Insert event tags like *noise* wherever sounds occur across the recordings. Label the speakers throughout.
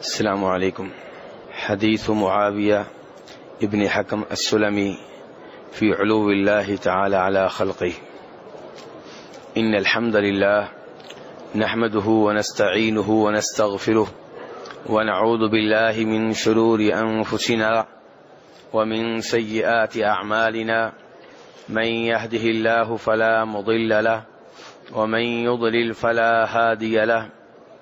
Speaker 1: السلام عليكم. حديث معاوية ابن حكم السلمي في علو الله تعالى على خلقه. إن الحمد لله نحمده ونستعينه ونستغفره ونعوذ بالله من شرور أنفسنا ومن سيئات أعمالنا. من يهده الله فلا مضل له ومن يضلل فلا هادي له.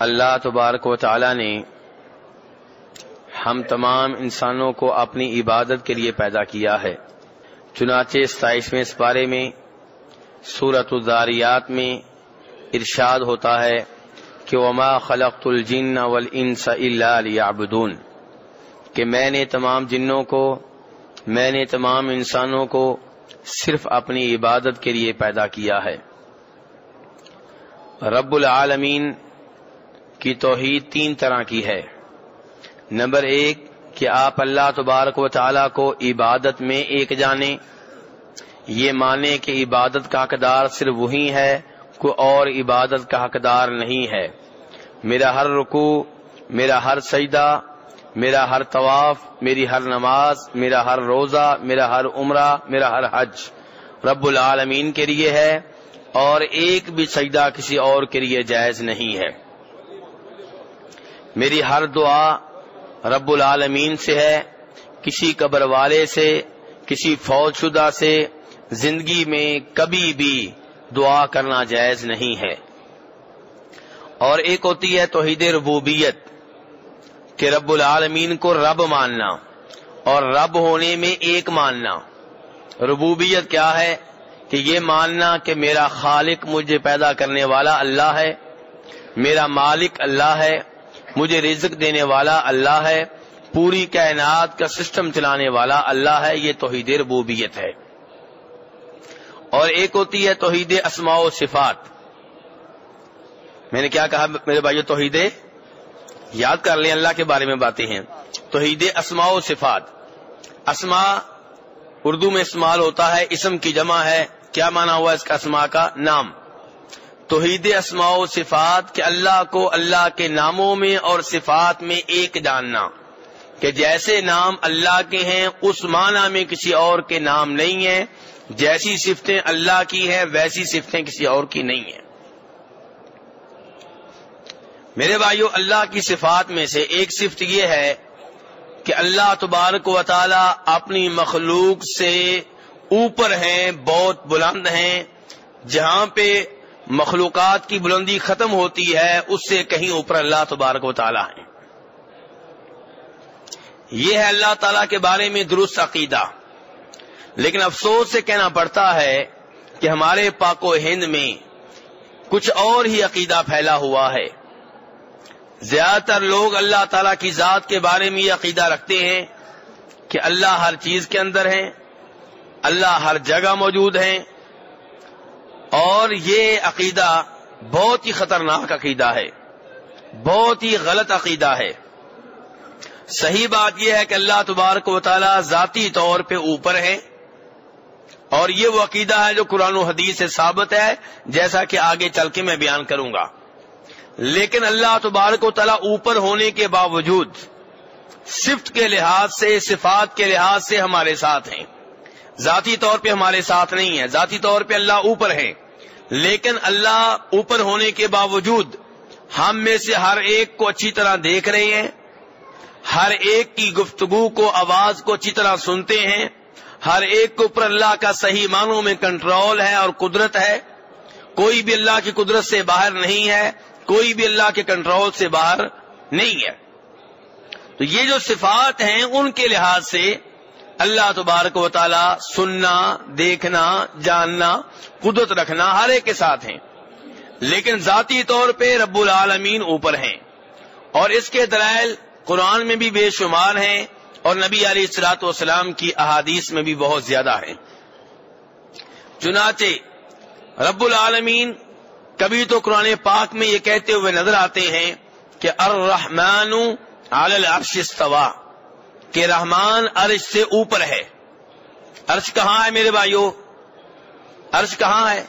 Speaker 1: اللہ تبارک و تعالی نے ہم تمام انسانوں کو اپنی عبادت کے لیے پیدا کیا ہے۔ چنانچہ ستائیسویں اس بارے میں سورت الداریات میں ارشاد ہوتا ہے کہ وما خلقت الجن والانس الا ليعبدون۔ کہ میں نے تمام جنوں کو، میں نے تمام انسانوں کو صرف اپنی عبادت کے لیے پیدا کیا ہے۔ رب العالمین کی توحید تین طرح کی ہے۔ نمبر ایک، کہ آپ اللہ تبارک و تعالی کو عبادت میں ایک جانیں۔ یہ مانے کہ عبادت کا حقدار صرف وہی ہے کوئی اور عبادت کا حقدار نہیں ہے۔ میرا ہر رکو میرا ہر سجدہ، میرا ہر طواف، میری ہر نماز، میرا ہر روزہ، میرا ہر عمرہ، میرا ہر حج رب العالمین کے لیے ہے اور ایک بھی سجدہ کسی اور کے لیے جائز نہیں ہے۔ میری ہر دعا رب العالمین سے ہے، کسی قبر والے سے، کسی فوج شدہ سے، زندگی میں کبھی بھی دعا کرنا جائز نہیں ہے۔ اور ایک ہوتی ہے توحید ربوبیت، کہ رب العالمین کو رب ماننا اور رب ہونے میں ایک ماننا۔ ربوبیت کیا ہے؟ کہ یہ ماننا کہ میرا خالق مجھے پیدا کرنے والا اللہ ہے، میرا مالک اللہ ہے مجھے رزق دینے والا اللہ ہے، پوری کائنات کا سسٹم چلانے والا اللہ ہے، یہ توحید ربوبیت ہے۔ اور ایک ہوتی ہے توحید اسماء و صفات۔ میں نے کیا کہا میرے بھائی توحید یاد کر لیں، اللہ کے بارے میں باتیں ہیں۔ توحید اسماء و صفات۔ اسما اردو میں استعمال ہوتا ہے، اسم کی جمع ہے۔ کیا مانا ہوا اس کا اسما کا؟ نام۔ توحید اسماء و صفات کہ اللہ کو اللہ کے ناموں میں اور صفات میں ایک جاننا کہ جیسے نام اللہ کے ہیں، اس معنی میں کسی اور کے نام نہیں ہیں۔ جیسی صفتیں اللہ کی ہیں، ویسی صفتیں کسی اور کی نہیں ہیں۔ میرے بھائیو، اللہ کی صفات میں سے ایک صفت یہ ہے کہ اللہ تبارک و تعالی اپنی مخلوق سے اوپر ہیں، بہت بلند ہیں۔ جہاں پہ مخلوقات کی بلندی ختم ہوتی ہے، اس سے کہیں اوپر اللہ تبارک و تعالی ہیں۔ یہ ہے اللہ تعالی کے بارے میں درست عقیدہ۔ لیکن افسوس سے کہنا پڑتا ہے کہ ہمارے پاک و ہند میں کچھ اور ہی عقیدہ پھیلا ہوا ہے۔ زیادہ تر لوگ اللہ تعالی کی ذات کے بارے میں یہ عقیدہ رکھتے ہیں کہ اللہ ہر چیز کے اندر ہیں، اللہ ہر جگہ موجود ہیں اور یہ عقیدہ بہت ہی خطرناک عقیدہ ہے۔ بہت ہی غلط عقیدہ ہے۔ صحیح بات یہ ہے کہ اللہ تبارک و تعالی ذاتی طور پہ اوپر ہے۔ اور یہ وہ عقیدہ ہے جو قرآن و حدیث سے ثابت ہے، جیسا کہ آگے چل کے میں بیان کروں گا۔ لیکن اللہ تبارک و تعالیٰ اوپر ہونے کے باوجود، صفت کے لحاظ سے، صفات کے لحاظ سے ہمارے ساتھ ہیں۔ ذاتی طور پہ ہمارے ساتھ نہیں ہے ذاتی طور پہ اللہ اوپر ہے لیکن اللہ اوپر ہونے کے باوجود ہم میں سے ہر ایک کو اچھی طرح دیکھ رہے ہیں، ہر ایک کی گفتگو کو، آواز کو اچھی طرح سنتے ہیں، ہر ایک کے اوپر اللہ کا صحیح معنوں میں کنٹرول ہے اور قدرت ہے۔ کوئی بھی اللہ کی قدرت سے باہر نہیں ہے، کوئی بھی اللہ کے کنٹرول سے باہر نہیں ہے۔ تو یہ جو صفات ہیں ان کے لحاظ سے اللہ تبارک و تعالی سننا، دیکھنا، جاننا، قدرت رکھنا ہر ایک کے ساتھ ہیں۔ لیکن ذاتی طور پہ رب العالمین اوپر ہیں۔ اور اس کے دلائل قرآن میں بھی بے شمار ہیں اور نبی علیہ السلاط والسلام کی احادیث میں بھی بہت زیادہ ہیں۔ چنانچہ رب العالمین کبھی تو قرآن پاک میں یہ کہتے ہوئے نظر آتے ہیں کہ الرحمن علی العرش استوا کہ رحمان عرش سے اوپر ہے۔ عرش کہاں ہے میرے بھائیوں عرش کہاں ہے؟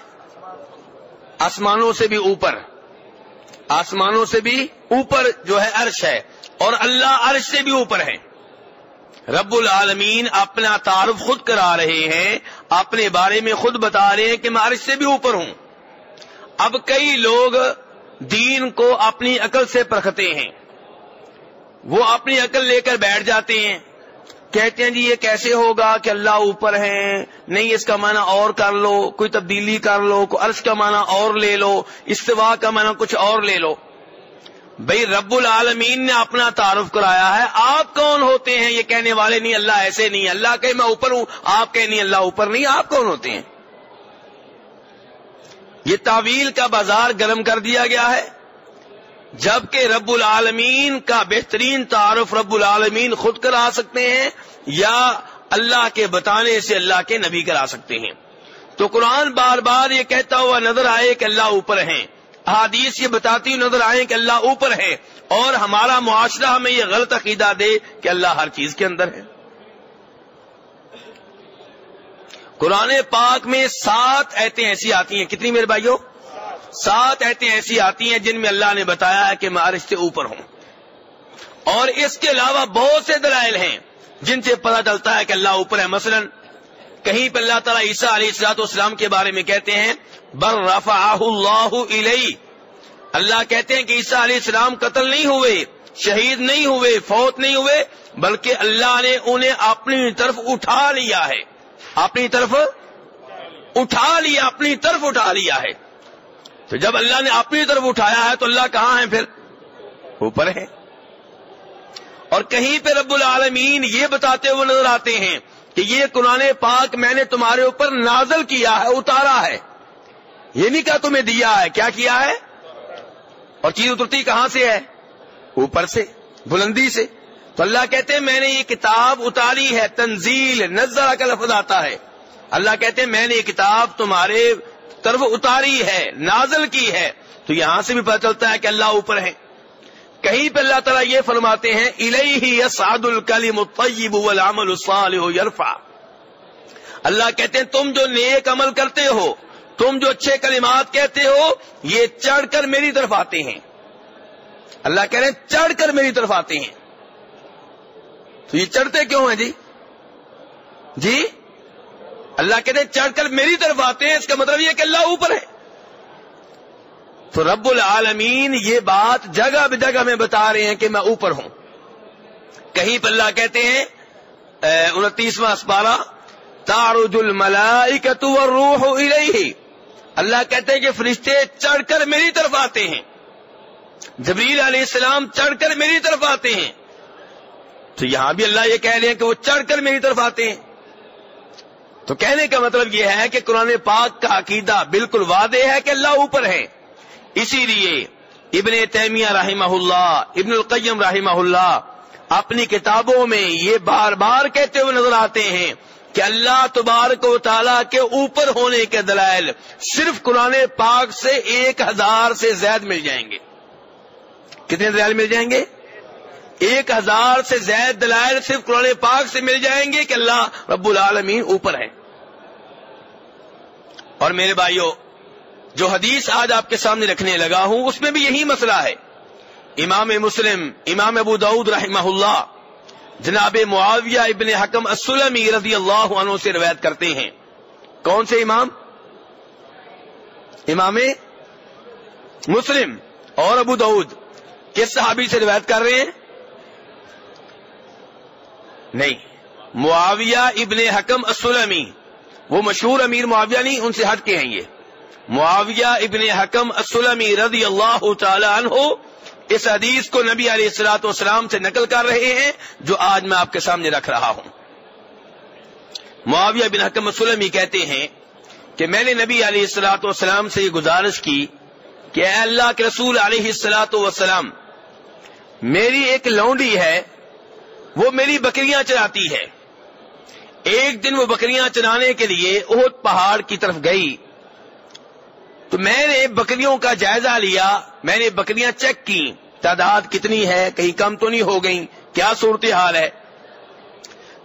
Speaker 1: آسمانوں سے بھی اوپر۔ آسمانوں سے بھی اوپر جو ہے عرش ہے، اور اللہ عرش سے بھی اوپر ہے۔ رب العالمین اپنا تعارف خود کرا رہے ہیں، اپنے بارے میں خود بتا رہے ہیں کہ میں عرش سے بھی اوپر ہوں۔ اب کئی لوگ دین کو اپنی عقل سے پرکھتے ہیں۔ وہ اپنی عقل لے کر بیٹھ جاتے ہیں۔ کہتے ہیں جی یہ کیسے ہوگا کہ اللہ اوپر ہے نہیں اس کا معنی اور کر لو، کوئی تبدیلی کر لو، کوئی عرش کا معنی اور لے لو، استوا کا معنی کچھ اور لے لو۔ بھائی رب العالمین نے اپنا تعارف کرایا ہے۔ آپ کون ہوتے ہیں؟ یہ کہنے والے نہیں، اللہ ایسے نہیں۔ اللہ کہ میں اوپر ہوں، آپ کہ نہیں، اللہ اوپر نہیں، آپ کون ہوتے ہیں؟ یہ تعویل کا بازار گرم کر دیا گیا ہے۔ جبکہ رب العالمین کا بہترین تعارف رب العالمین خود کرا سکتے ہیں یا اللہ کے بتانے سے اللہ کے نبی کرا سکتے ہیں۔ تو قرآن بار بار یہ کہتا ہوا نظر آئے کہ اللہ اوپر ہیں۔ احادیث یہ بتاتی نظر آئے کہ اللہ اوپر ہے اور ہمارا معاشرہ ہمیں یہ غلط عقیدہ دے کہ اللہ ہر چیز کے اندر ہے۔ قرآن پاک میں سات ایتیں ایسی آتی ہیں۔ کتنی میرے بھائیوں؟ سات ایتیں ایسی آتی ہیں جن میں اللہ نے بتایا ہے کہ میں عرش سے اوپر ہوں۔ اور اس کے علاوہ بہت سے دلائل ہیں جن سے پتہ چلتا ہے کہ اللہ اوپر ہے۔ مثلا، کہیں پہ اللہ تعالیٰ عیسیٰ علیہ السلاط والسلام کے بارے میں کہتے ہیں بر رفا اللہ علیہ اللہ کہتے ہیں کہ عیسیٰ علیہ السلام قتل نہیں ہوئے، شہید نہیں ہوئے، فوت نہیں ہوئے، بلکہ اللہ نے انہیں اپنی طرف اٹھا لیا ہے۔ اپنی طرف اٹھا لیا، اپنی طرف اٹھا لیا ہے۔ تو جب اللہ نے اپنی طرف اٹھایا ہے تو اللہ کہاں ہے پھر؟ اوپر ہے اور کہیں پہ رب العالمین یہ بتاتے ہوئے نظر آتے ہیں کہ یہ قرآن پاک میں نے تمہارے اوپر نازل کیا ہے، اتارا ہے۔ یہ نہیں کہا تمہیں دیا ہے، کیا کیا ہے؟ اور چیز اترتی کہاں سے ہے؟ اوپر سے، بلندی سے۔ تو اللہ کہتے ہیں، میں نے یہ کتاب اتاری ہے، تنزیل نظر کا لفظ آتا ہے۔ اللہ کہتے ہیں، میں نے یہ کتاب تمہارے طرف اتاری ہے، نازل کی ہے۔ تو یہاں سے بھی پتہ چلتا ہے کہ اللہ اوپر ہے کہیں پہ اللہ تعالیٰ یہ فرماتے ہیں السعد الکلیم الطیب والعمل الصالح یرفع اللہ کہتے ہیں، تم جو نیک عمل کرتے ہو، تم جو اچھے کلمات کہتے ہو، یہ چڑھ کر میری طرف آتے ہیں۔ اللہ کہہ رہے ہیں، چڑھ کر میری طرف آتے ہیں تو یہ چڑھتے کیوں ہیں جی؟ جی؟ اللہ کہتے ہیں، چڑھ کر میری طرف آتے ہیں، اس کا مطلب یہ کہ اللہ اوپر ہے۔ تو رب العالمین یہ بات جگہ بے جگہ میں بتا رہے ہیں کہ میں اوپر ہوں۔ کہیں پہ اللہ کہتے ہیں انتیسواں اسپارہ تارج الملائکت والروح الیہ۔ اللہ کہتے ہیں کہ فرشتے چڑھ کر میری طرف آتے ہیں۔ جبریل علیہ السلام چڑھ کر میری طرف آتے ہیں۔ تو یہاں بھی اللہ یہ کہہ رہے ہیں کہ وہ چڑھ کر میری طرف آتے ہیں۔ تو کہنے کا مطلب یہ ہے کہ قرآن پاک کا عقیدہ بالکل واضح ہے کہ اللہ اوپر ہے۔ اسی لیے ابن تیمیہ رحمہ اللہ، ابن القیم رحمہ اللہ اپنی کتابوں میں یہ بار بار کہتے ہوئے نظر آتے ہیں کہ اللہ تبارک و تعالیٰ کے اوپر ہونے کے دلائل صرف قرآن پاک سے ایک ہزار سے زائد مل جائیں گے۔ کتنے دلائل مل جائیں گے؟ ایک ہزار سے زائد دلائل صرف قرآن پاک سے مل جائیں گے کہ اللہ رب العالمین اوپر ہے اور میرے بھائیوں جو حدیث آج آپ کے سامنے رکھنے لگا ہوں، اس میں بھی یہی مسئلہ ہے۔ امام مسلم، امام ابو دعود رحمہ اللہ، جناب معاویہ ابن حکم السلمی رضی اللہ عنہ سے روایت کرتے ہیں۔ کون سے امام؟ امام مسلم اور ابو دعود کس صحابی سے روایت کر رہے ہیں؟ نہیں. معاویہ ابن حکم السلمی. وہ مشہور امیر معاویہ نہیں، ان سے ہٹ کے ہیں یہ. معاویہ ابن حکم السلمی رضی اللہ تعالی عنہ اس حدیث کو نبی علیہ السلاۃ والسلام سے نقل کر رہے ہیں، جو آج میں آپ کے سامنے رکھ رہا ہوں۔ معاویہ بن حکم السلمی کہتے ہیں کہ میں نے نبی علیہ السلاۃ والسلام سے یہ گزارش کی کہ اے اللہ کے رسول علیہ السلاۃ والسلام، میری ایک لونڈی ہے وہ میری بکریاں چراتی ہے۔ ایک دن وہ بکریاں چرانے کے لیے اہد پہاڑ کی طرف گئی۔ تو میں نے بکریوں کا جائزہ لیا۔ میں نے بکریاں چیک کی تعداد کتنی ہے؟ کہیں کم تو نہیں ہو گئی کیا صورتحال ہے؟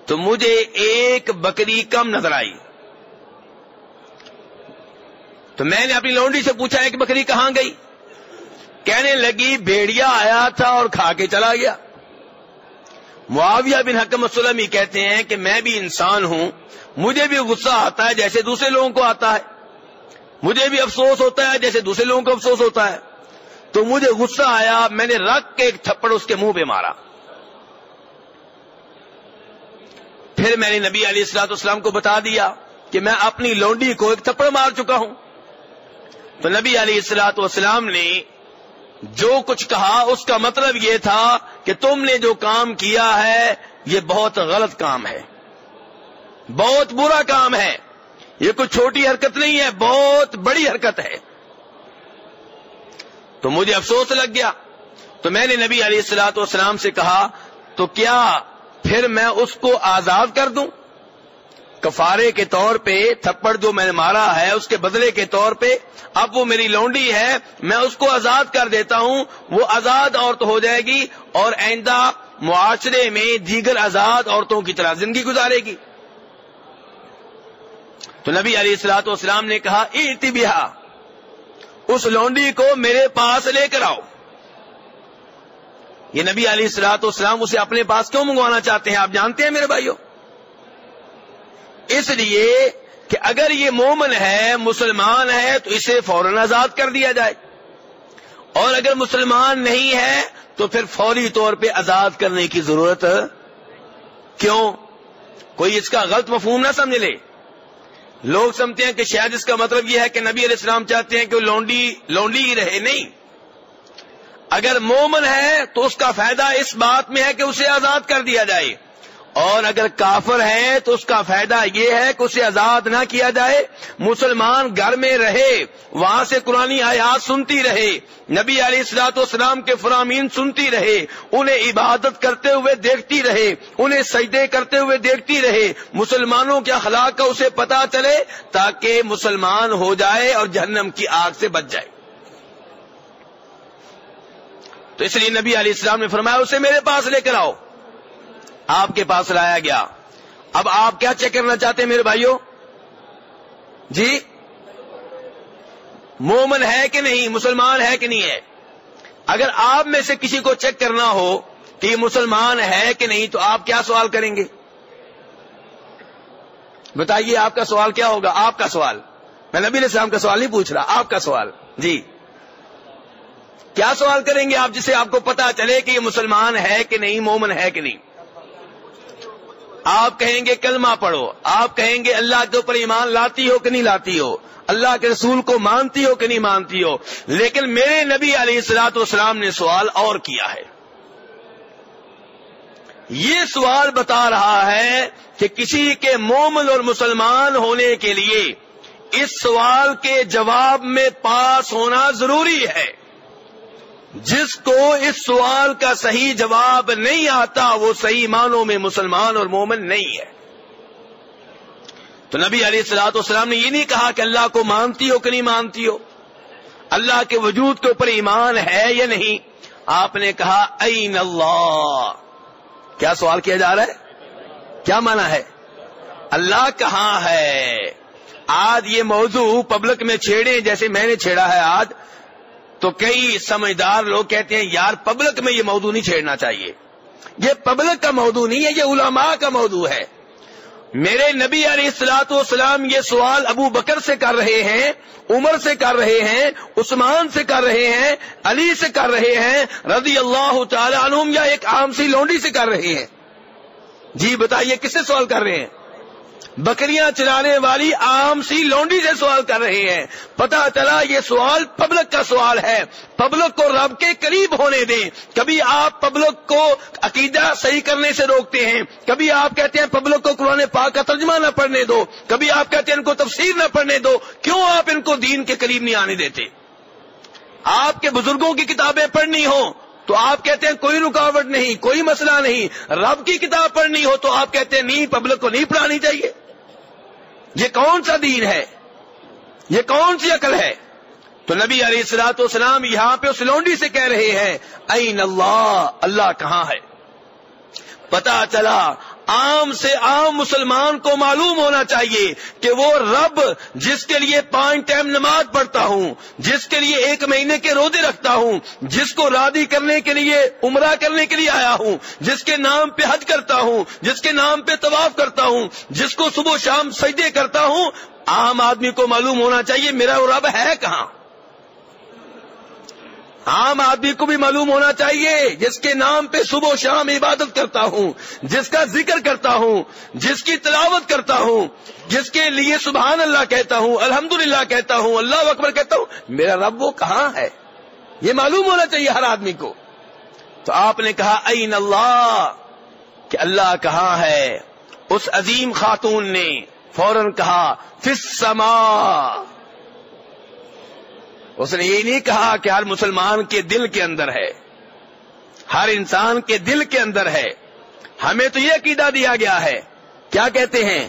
Speaker 1: تو مجھے ایک بکری کم نظر آئی۔ تو میں نے اپنی لونڈی سے پوچھا، ایک بکری کہاں گئی؟ کہنے لگی، بھیڑیا آیا تھا اور کھا کے چلا گیا۔ معاویہ بن حکم وسلم ہی کہتے ہیں کہ میں بھی انسان ہوں، مجھے بھی غصہ آتا ہے جیسے دوسرے لوگوں کو آتا ہے۔ مجھے بھی افسوس ہوتا ہے جیسے دوسرے لوگوں کو افسوس ہوتا ہے۔ تو مجھے غصہ آیا، میں نے رکھ کے ایک تھپڑ اس کے منہ پہ مارا۔ پھر میں نے نبی علی السلاط اسلام کو بتا دیا کہ میں اپنی لونڈی کو ایک تھپڑ مار چکا ہوں۔ تو نبی علی السلاط والسلام نے جو کچھ کہا اس کا مطلب یہ تھا کہ تم نے جو کام کیا ہے، یہ بہت غلط کام ہے۔ بہت برا کام ہے۔ یہ کوئی چھوٹی حرکت نہیں ہے، بہت بڑی حرکت ہے۔ تو مجھے افسوس لگ گیا۔ تو میں نے نبی علیہ السلاط والسلام سے کہا، تو کیا پھر میں اس کو آزاد کر دوں؟ کفارے کے طور پہ تھپڑ جو میں نے مارا ہے، اس کے بدلے کے طور پہ اب وہ میری لونڈی ہے، میں اس کو آزاد کر دیتا ہوں، وہ آزاد عورت ہو جائے گی اور آئندہ معاشرے میں دیگر آزاد عورتوں کی طرح زندگی گزارے گی۔ تو نبی علیہ السلاط والسلام نے کہا ارتبیہ اس لونڈی کو میرے پاس لے کر آؤ۔ یہ نبی علی السلاط اسلام اسے اپنے پاس کیوں منگوانا چاہتے ہیں؟ آپ جانتے ہیں میرے بھائیوں؟ اس لیے کہ اگر یہ مومن ہے، مسلمان ہے، تو اسے فوراً آزاد کر دیا جائے۔ اور اگر مسلمان نہیں ہے، تو پھر فوری طور پہ آزاد کرنے کی ضرورت کیوں؟ کوئی اس کا غلط مفہوم نہ سمجھ لے۔ لوگ سمجھتے ہیں کہ شاید اس کا مطلب یہ ہے کہ نبی علیہ السلام چاہتے ہیں کہ وہ لونڈی لونڈی ہی رہے۔ نہیں۔ اگر مومن ہے، تو اس کا فائدہ اس بات میں ہے کہ اسے آزاد کر دیا جائے۔ اور اگر کافر ہے تو اس کا فائدہ یہ ہے کہ اسے آزاد نہ کیا جائے، مسلمان گھر میں رہے، وہاں سے قرآن آیات سنتی رہے، نبی علیہ السلاط والسلام کے فرامین سنتی رہے، انہیں عبادت کرتے ہوئے دیکھتی رہے، انہیں سجدے کرتے ہوئے دیکھتی رہے، مسلمانوں کے اخلاق کا اسے پتا چلے تاکہ مسلمان ہو جائے اور جہنم کی آگ سے بچ جائے۔ تو اس لیے نبی علیہ السلام نے فرمایا، اسے میرے پاس لے کر آؤ۔ آپ کے پاس لایا گیا۔ اب آپ کیا چیک کرنا چاہتے ہیں میرے بھائیوں جی؟ مومن ہے کہ نہیں؟ مسلمان ہے کہ نہیں ہے؟ اگر آپ میں سے کسی کو چیک کرنا ہو کہ یہ مسلمان ہے کہ نہیں، تو آپ کیا سوال کریں گے؟ بتائیے آپ کا سوال کیا ہوگا؟ آپ کا سوال۔ میں نبی علیہ السلام کا سوال نہیں پوچھ رہا، آپ کا سوال۔ جی۔ کیا سوال کریں گے آپ جسے آپ کو پتا چلے کہ یہ مسلمان ہے کہ نہیں، مومن ہے کہ نہیں؟ آپ کہیں گے کلمہ پڑھو، آپ کہیں گے اللہ کے اوپر ایمان لاتی ہو کہ نہیں لاتی ہو؟ اللہ کے رسول کو مانتی ہو کہ نہیں مانتی ہو؟ لیکن میرے نبی علیہ السلاط والسلام نے سوال اور کیا ہے۔ یہ سوال بتا رہا ہے کہ کسی کے مومن اور مسلمان ہونے کے لیے اس سوال کے جواب میں پاس ہونا ضروری ہے۔ جس کو اس سوال کا صحیح جواب نہیں آتا، وہ صحیح معنوں میں مسلمان اور مومن نہیں ہے۔ تو نبی علیہ السلاط والسلام نے یہ نہیں کہا کہ اللہ کو مانتی ہو کہ نہیں مانتی ہو۔ اللہ کے وجود کے اوپر ایمان ہے یا نہیں؟ آپ نے کہا، این اللہ کیا سوال کیا جا رہا ہے؟ کیا مانا ہے؟ اللہ کہاں ہے؟ آج یہ موضوع پبلک میں چھیڑے جیسے میں نے چھیڑا ہے آج۔ تو کئی سمجھدار لوگ کہتے ہیں، یار پبلک میں یہ موضوع نہیں چھیڑنا چاہیے۔ یہ پبلک کا موضوع نہیں ہے، یہ علماء کا موضوع ہے۔ میرے نبی علیہ السلاط والسلام یہ سوال ابو بکر سے کر رہے ہیں، عمر سے کر رہے ہیں، عثمان سے کر رہے ہیں، علی سے کر رہے ہیں، رضی اللہ تعالی عنہم یا ایک عام سی لونڈی سے کر رہے ہیں۔ جی بتائیے، کس سے سوال کر رہے ہیں؟ بکریاں چلانے والی عام سی لونڈی سے سوال کر رہے ہیں۔ پتا چلا یہ سوال پبلک کا سوال ہے۔ پبلک کو رب کے قریب ہونے دیں۔ کبھی آپ پبلک کو عقیدہ صحیح کرنے سے روکتے ہیں۔ کبھی آپ کہتے ہیں پبلک کو قرآن پاک کا ترجمہ نہ پڑھنے دو۔ کبھی آپ کہتے ہیں ان کو تفسیر نہ پڑھنے دو۔ کیوں آپ ان کو دین کے قریب نہیں آنے دیتے؟ آپ کے بزرگوں کی کتابیں پڑھنی ہوں تو آپ کہتے ہیں کوئی رکاوٹ نہیں، کوئی مسئلہ نہیں۔ رب کی کتاب پڑھنی ہو تو آپ کہتے ہیں نہیں، پبلک کو نہیں پڑھانی چاہیے۔ یہ کون سا دین ہے؟ یہ کون سی عقل ہے؟ تو نبی علیہ السلاۃ والسلام یہاں پہ اس لونڈی سے کہہ رہے ہیں، این اللہ اللہ کہاں ہے؟ پتا چلا عام سے عام مسلمان کو معلوم ہونا چاہیے کہ وہ رب جس کے لیے پانچ ٹائم نماز پڑھتا ہوں، جس کے لیے ایک مہینے کے روزے رکھتا ہوں، جس کو رادی کرنے کے لیے، عمرہ کرنے کے لیے آیا ہوں، جس کے نام پہ حج کرتا ہوں، جس کے نام پہ طواف کرتا ہوں، جس کو صبح شام سجدے کرتا ہوں، عام آدمی کو معلوم ہونا چاہیے میرا وہ رب ہے کہاں؟ عام آدمی کو بھی معلوم ہونا چاہیے جس کے نام پہ صبح و شام عبادت کرتا ہوں، جس کا ذکر کرتا ہوں، جس کی تلاوت کرتا ہوں، جس کے لیے سبحان اللہ کہتا ہوں الحمد کہتا ہوں، اللہ اکبر کہتا ہوں، میرا رب وہ کہاں ہے؟ یہ معلوم ہونا چاہیے ہر آدمی کو۔ تو آپ نے کہا، این اللہ؟ کہ اللہ کہاں ہے؟ اس عظیم خاتون نے فوراً کہا فس اس نے یہ نہیں کہا کہ ہر مسلمان کے دل کے اندر ہے۔ ہر انسان کے دل کے اندر ہے۔ ہمیں تو یہ عقیدہ دیا گیا ہے۔ کیا کہتے ہیں؟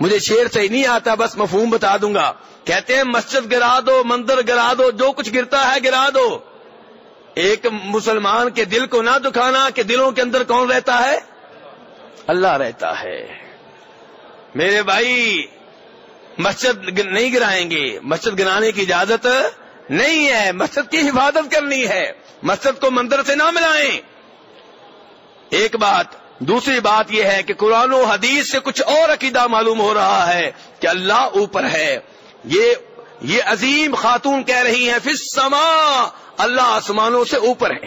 Speaker 1: مجھے شیر سے ہی نہیں آتا، بس مفہوم بتا دوں گا۔ کہتے ہیں، مسجد گرا دو، مندر گرا دو، جو کچھ گرتا ہے گرا دو۔ ایک مسلمان کے دل کو نہ دکھانا کہ دلوں کے اندر کون رہتا ہے؟ اللہ رہتا ہے۔ میرے بھائی مسجد نہیں گرائیں گے مسجد گرانے کی اجازت نہیں ہے۔ مسجد کی حفاظت کرنی ہے۔ مسجد کو مندر سے نہ ملائیں۔ ایک بات۔ دوسری بات یہ ہے کہ قرآن و حدیث سے کچھ اور عقیدہ معلوم ہو رہا ہے کہ اللہ اوپر ہے۔ یہ یہ عظیم خاتون کہہ رہی ہیں پھر سما اللہ آسمانوں سے اوپر ہے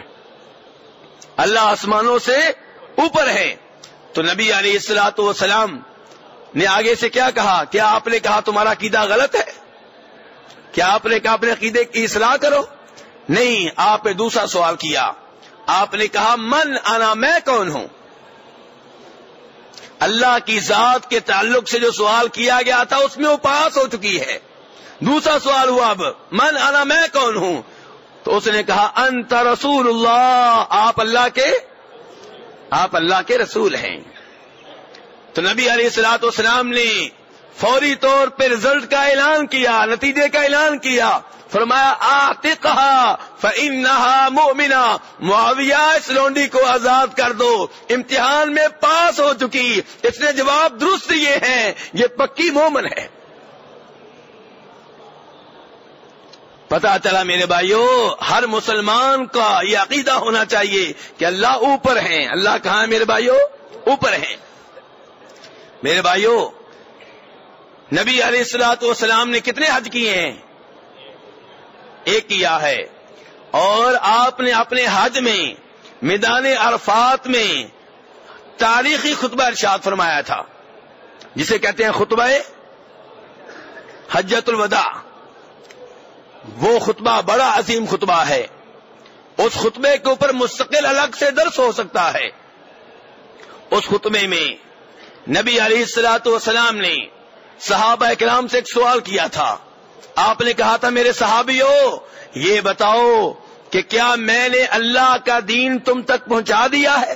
Speaker 1: اللہ آسمانوں سے اوپر ہے تو نبی علیہ السلاۃ والسلام نے آگے سے کیا کہا؟ کیا آپ نے کہا تمہارا عقیدہ غلط ہے؟ کیا آپ نے کہا اپنے عقیدے کی اصلاح کرو؟ نہیں، آپ نے دوسرا سوال کیا۔ آپ نے کہا، من آنا میں کون ہوں؟ اللہ کی ذات کے تعلق سے جو سوال کیا گیا تھا، اس میں وہ پاس ہو چکی ہے۔ دوسرا سوال ہوا اب، من آنا میں کون ہوں؟ تو اس نے کہا، انت رسول اللہ، آپ اللہ کے، آپ اللہ کے رسول ہیں۔ تو نبی علیہ السلاط والسلام نے فوری طور پہ رزلٹ کا اعلان کیا، نتیجے کا اعلان کیا، فرمایا آتے کہا مومنا معاویہ، اس لونڈی کو آزاد کر دو، امتحان میں پاس ہو چکی۔ اس نے جواب درست یہ ہے یہ پکی مومن ہے۔ پتا چلا میرے بھائیوں ہر مسلمان کا یہ عقیدہ ہونا چاہیے کہ اللہ اوپر ہیں۔ اللہ کہاں ہے میرے بھائیوں اوپر ہیں۔ میرے بھائیوں نبی علیہ السلاۃ والسلام نے کتنے حج کیے ہیں؟ ایک کیا ہے۔ اور آپ نے اپنے حج میں، میدان عرفات میں تاریخی خطبہ ارشاد فرمایا تھا۔ جسے کہتے ہیں خطبہ حجت الوداع۔ وہ خطبہ بڑا عظیم خطبہ ہے۔ اس خطبے کے اوپر مستقل الگ سے درس ہو سکتا ہے۔ اس خطبے میں نبی علیہ السلاۃ والسلام نے صحابہ اکرام سے ایک سوال کیا تھا۔ آپ نے کہا تھا، میرے صحابیوں یہ بتاؤ کہ کیا میں نے اللہ کا دین تم تک پہنچا دیا ہے؟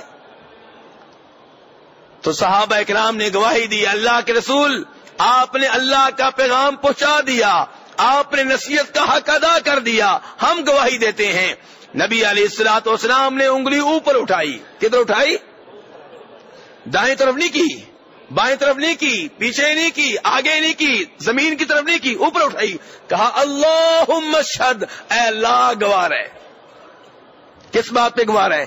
Speaker 1: تو صحابہ اکرام نے گواہی دی، اللہ کے رسول، آپ نے اللہ کا پیغام پہنچا دیا، آپ نے نصیحت کا حق ادا کر دیا، ہم گواہی دیتے ہیں۔ نبی علیہ السلاط اسلام نے انگلی اوپر اٹھائی، کدھر اٹھائی؟ دائیں طرف نہیں کی۔ بائیں طرف نہیں کی، پیچھے نہیں کی، آگے نہیں کی، زمین کی طرف نہیں کی، اوپر اٹھائی۔ کہا اللہ مشہد اے اللہ، گوار ہے۔ کس بات پہ گوار ہے؟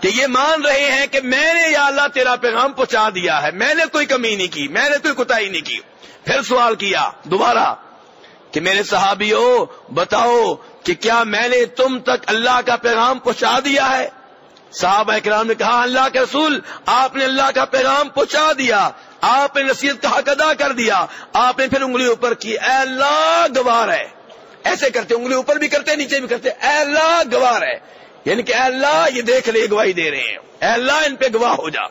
Speaker 1: کہ یہ مان رہے ہیں کہ میں نے یا اللہ تیرا پیغام پہنچا دیا ہے۔ میں نے کوئی کمی نہیں کی، میں نے کوئی کوتا نہیں کی۔ پھر سوال کیا دوبارہ کہ میرے صحابی ہو بتاؤ کہ کیا میں نے تم تک اللہ کا پیغام پہنچا دیا ہے؟ صحابہ اکرام نے کہا، اللہ کے رسول، آپ نے اللہ کا پیغام پہنچا دیا، آپ نے نصیحت کا حق ادا کر دیا، آپ نے پھر انگلی اوپر کی، اے اللہ گوار ہے۔ ایسے کرتے انگلی اوپر بھی کرتے، نیچے بھی کرتے، اے اللہ گوار ہے۔ یعنی کہ اے اللہ، یہ دیکھ لے، گواہی دے رہے ہیں۔ اے اللہ، ان پہ گواہ ہو جا۔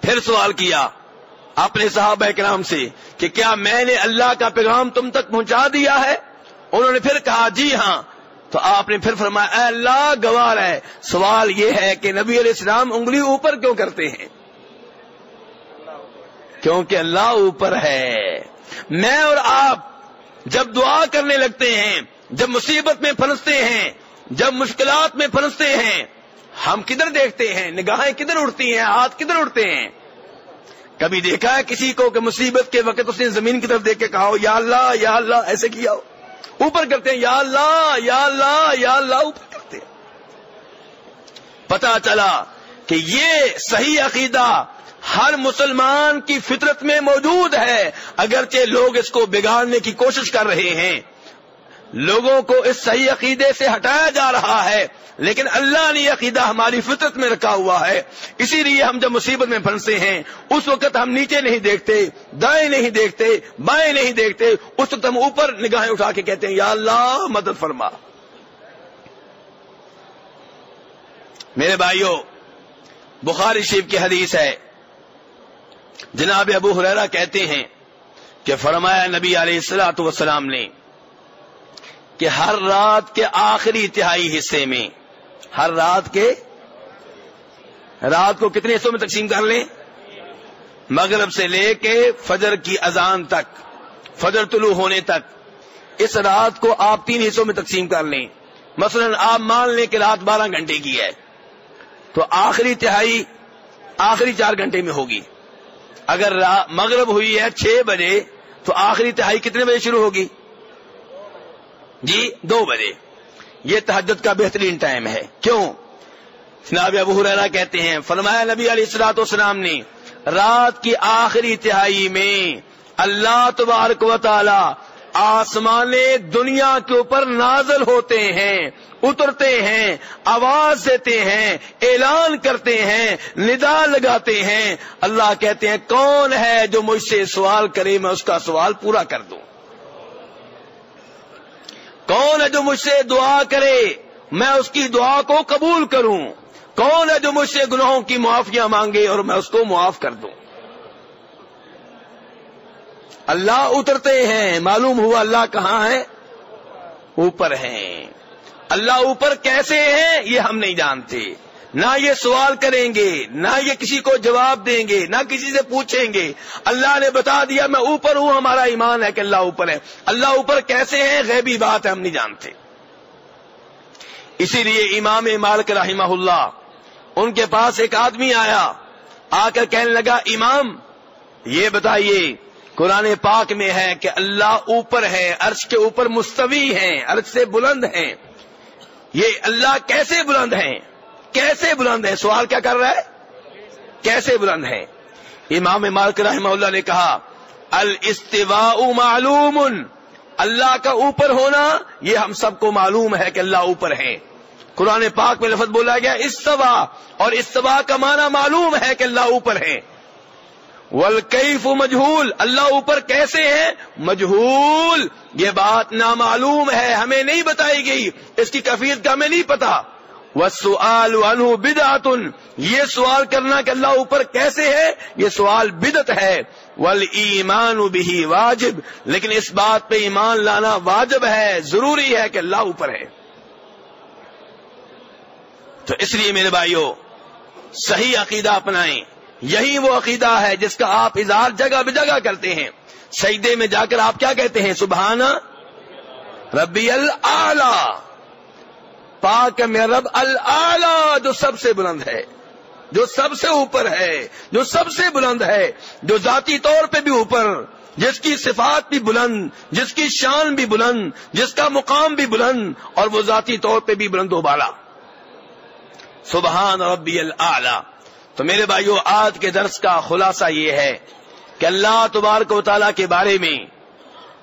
Speaker 1: پھر سوال کیا اپنے صحابہ اکرام سے کہ کیا میں نے اللہ کا پیغام تم تک پہنچا دیا ہے؟ انہوں نے پھر کہا جی ہاں تو آپ نے پھر فرمایا، اے اللہ، گوار ہے۔ سوال یہ ہے کہ نبی علیہ السلام انگلی اوپر کیوں کرتے ہیں؟ کیونکہ اللہ اوپر ہے۔ میں اور آپ جب دعا کرنے لگتے ہیں، جب مصیبت میں پھنستے ہیں، جب مشکلات میں پھنستے ہیں، ہم کدھر دیکھتے ہیں؟ نگاہیں کدھر اڑتی ہیں؟ ہاتھ کدھر اڑتے ہیں؟ کبھی دیکھا ہے کسی کو کہ مصیبت کے وقت اس نے زمین کی طرف دیکھ کے کہا ہو، یا اللہ یا اللہ، ایسے کیا ہو؟ اوپر کرتے ہیں، یا اللہ یا اللہ یا اللہ، اوپر کرتے ہیں۔ پتا چلا کہ یہ صحیح عقیدہ ہر مسلمان کی فطرت میں موجود ہے، اگرچہ لوگ اس کو بگاڑنے کی کوشش کر رہے ہیں۔ لوگوں کو اس صحیح عقیدے سے ہٹایا جا رہا ہے، لیکن اللہ نے عقیدہ ہماری فطرت میں رکھا ہوا ہے۔ اسی لیے ہم جب مصیبت میں پھنسے ہیں، اس وقت ہم نیچے نہیں دیکھتے، دائیں نہیں دیکھتے، بائیں نہیں دیکھتے، اس وقت ہم اوپر نگاہیں اٹھا کے کہتے ہیں، یا اللہ مدد فرما۔ میرے بھائیوں، بخاری شیف کی حدیث ہے۔ جناب ابو حریرا کہتے ہیں کہ فرمایا نبی علیہ السلاۃ وسلام نے کہ ہر رات کے آخری تہائی حصے میں ہر رات کے رات کو کتنے حصوں میں تقسیم کر لیں؟ مغرب سے لے کے فجر کی اذان تک، فجر طلوع ہونے تک اس رات کو آپ تین حصوں میں تقسیم کر لیں۔ مثلا آپ مان لیں کہ رات بارہ گھنٹے کی ہے، تو آخری تہائی آخری چار گھنٹے میں ہوگی۔ اگر مغرب ہوئی ہے چھ بجے، تو آخری تہائی کتنے بجے شروع ہوگی؟ جی دو بجے۔ یہ تحجد کا بہترین ٹائم ہے۔ کیوں؟ جناب ابو حریرہ کہتے ہیں، فرمایا نبی علیہ السلاط والسلام نے، رات کی آخری تہائی میں اللہ تبارک و تعالی آسمان دنیا کے اوپر نازل ہوتے ہیں، اترتے ہیں، آواز دیتے ہیں، اعلان کرتے ہیں، ندا لگاتے ہیں۔ اللہ کہتے ہیں، کون ہے جو مجھ سے سوال کرے، میں اس کا سوال پورا کر دوں۔ کون ہے جو مجھ سے دعا کرے؟ میں اس کی دعا کو قبول کروں۔ کون ہے جو مجھ سے گناہوں کی معافیاں مانگے اور میں اس کو معاف کر دوں؟ اللہ اترتے ہیں۔ معلوم ہوا اللہ کہاں ہے اوپر ہیں۔ اللہ اوپر کیسے ہیں یہ ہم نہیں جانتے۔ نہ یہ سوال کریں گے، نہ یہ کسی کو جواب دیں گے، نہ کسی سے پوچھیں گے۔ اللہ نے بتا دیا، میں اوپر ہوں، ہمارا ایمان ہے کہ اللہ اوپر ہے۔ اللہ اوپر کیسے ہیں، غیبی بات ہے، ہم نہیں جانتے۔ اسی لیے امام مالک رحمہ اللہ، ان کے پاس ایک آدمی آیا، آ کر کہنے لگا، امام، یہ بتائیے، قرآن پاک میں ہے کہ اللہ اوپر ہے، عرش کے اوپر مستوی ہیں، عرش سے بلند ہیں۔ یہ اللہ کیسے بلند ہیں؟ کیسے بلند ہے سوال کیا کر رہا ہے؟ کیسے بلند ہے امام مالک رحمہ اللہ نے کہا، الاستواء معلوم، اللہ کا اوپر ہونا، یہ ہم سب کو معلوم ہے کہ اللہ اوپر ہے قرآن پاک میں لفظ بولا گیا استوا اور استوا کا معنی معلوم ہے کہ اللہ اوپر ہے والکیف مجہول، اللہ اوپر کیسے ہے مجہول، یہ بات نامعلوم ہے، ہمیں نہیں بتائی گئی، اس کی کفیت کا ہمیں نہیں پتا۔ سوال بدعتن یہ سوال کرنا کہ اللہ اوپر کیسے ہے؟ یہ سوال بدت ہے. ول ایمان بھی واجب. لیکن اس بات پہ ایمان لانا واجب ہے، ضروری ہے کہ اللہ اوپر ہے. تو اس لیے میرے بھائیوں صحیح عقیدہ اپنائیں. یہی وہ عقیدہ ہے جس کا آپ اظہار جگہ بجگہ کرتے ہیں. سجدے میں جا کر آپ کیا کہتے ہیں؟ سبحان ربی اللہ پاک میں رب اللہ جو سب سے بلند ہے، جو سب سے اوپر ہے، جو سب سے بلند ہے، جو ذاتی طور پہ بھی اوپر، جس کی صفات بھی بلند، جس کی شان بھی بلند، جس کا مقام بھی بلند، اور وہ ذاتی طور پہ بھی بلند و بالا۔ سبحان ربی اللہ تو میرے بھائیو، آج کے درس کا خلاصہ یہ ہے کہ اللہ تبارک و تعالیٰ کے بارے میں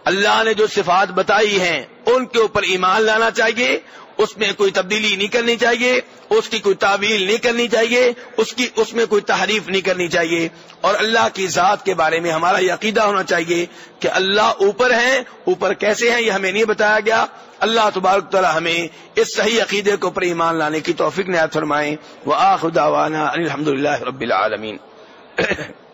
Speaker 1: اللہ نے جو صفات بتائی ہیں، ان کے اوپر ایمان لانا چاہیے اس میں کوئی تبدیلی نہیں کرنی چاہیے، اس کی کوئی تعویل نہیں کرنی چاہیے، اس کی، اس میں کوئی تحریف نہیں کرنی چاہیے۔ اور اللہ کی ذات کے بارے میں ہمارا یہ عقیدہ ہونا چاہیے کہ اللہ اوپر ہیں، اوپر کیسے ہیں یہ ہمیں نہیں بتایا گیا۔ اللہ تبارک تعالیٰ ہمیں اس صحیح عقیدے کو اوپر ایمان لانے کی توفیق نیا فرمائیں وہ آخا الحمد رب العالمین۔ *coughs*